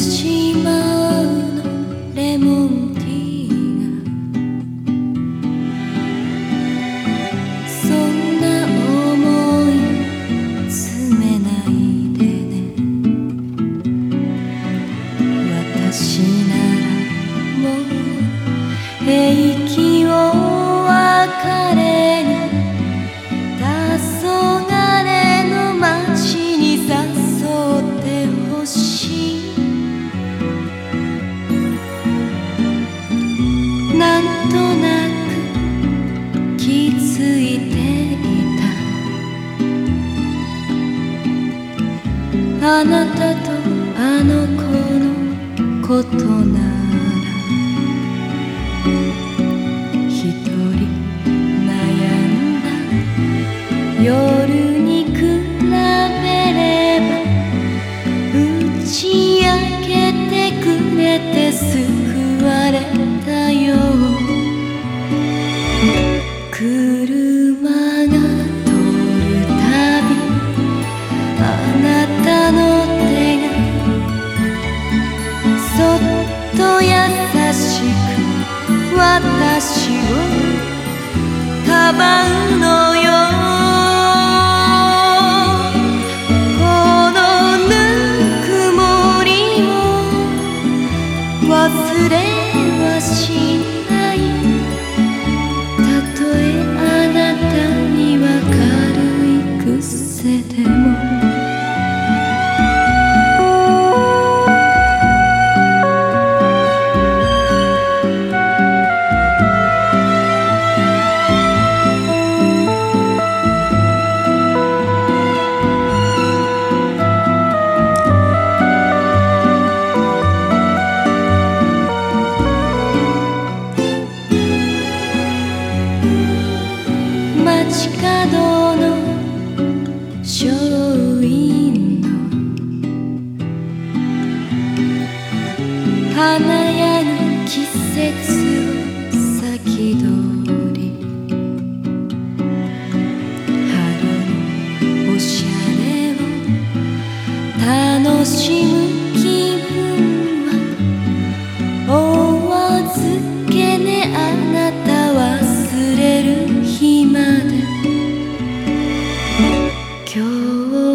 島のレモンティーがそんな思い詰めないでね。私なんとなく気づいていた。あなたとあの子のことなら一人悩んだ夜車が通るたびあなたの手がそっと優しく私をかばうのよ。このぬくもりを忘れはしない。い癖でも。街角の華やぐ季節を先取り。春のおしゃれを楽しむ気分は。お預けねあなた忘れる日まで。今日